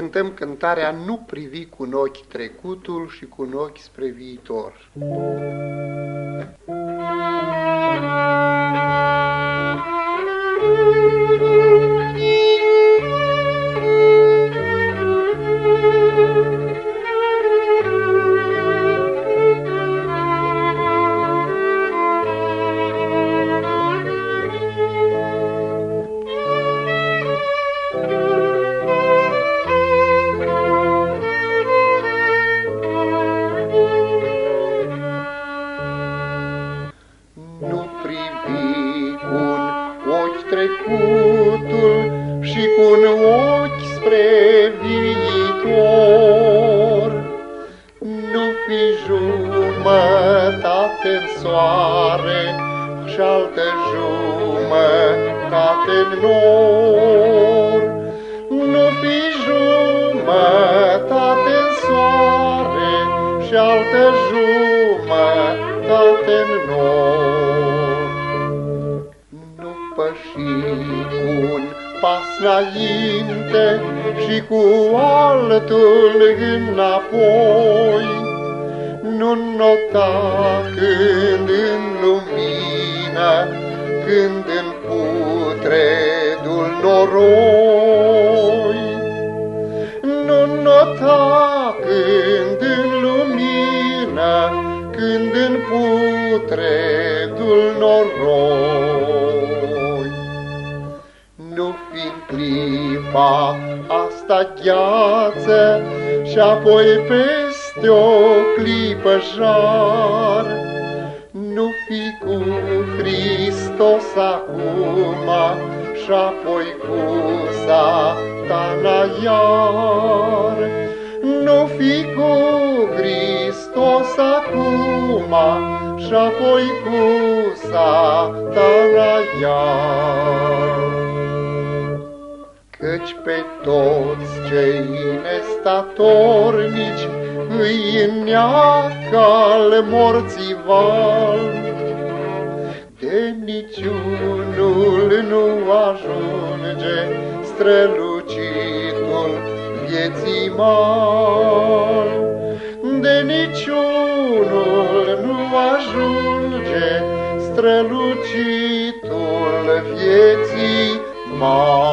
cântăm cântarea Nu privi cu un ochi trecutul și cu un ochi spre viitor. Nu trecutul și cu un ochi spre viitor. Nu fi jumătate în soare și altă jumătate în nor. Nu fi jumătate în soare și altă jumătate în nor. Nu păși cu un pas înainte și cu altul înapoi. Nu nota când în lumină, când în putredul noroi. Nu nota când în lumină, când în putredul noroi. Clipa asta gheață și apoi peste o clipă jar. Nu fi cu Hristos acum și apoi cu satana iar. Nu fi cu Hristos acum și apoi cu satana iar. Căci pe toți cei nestatornici îi înneacă al morții val. De niciunul nu ajunge strălucitul vieții mal. De niciunul nu ajunge strălucitul vieții Ma.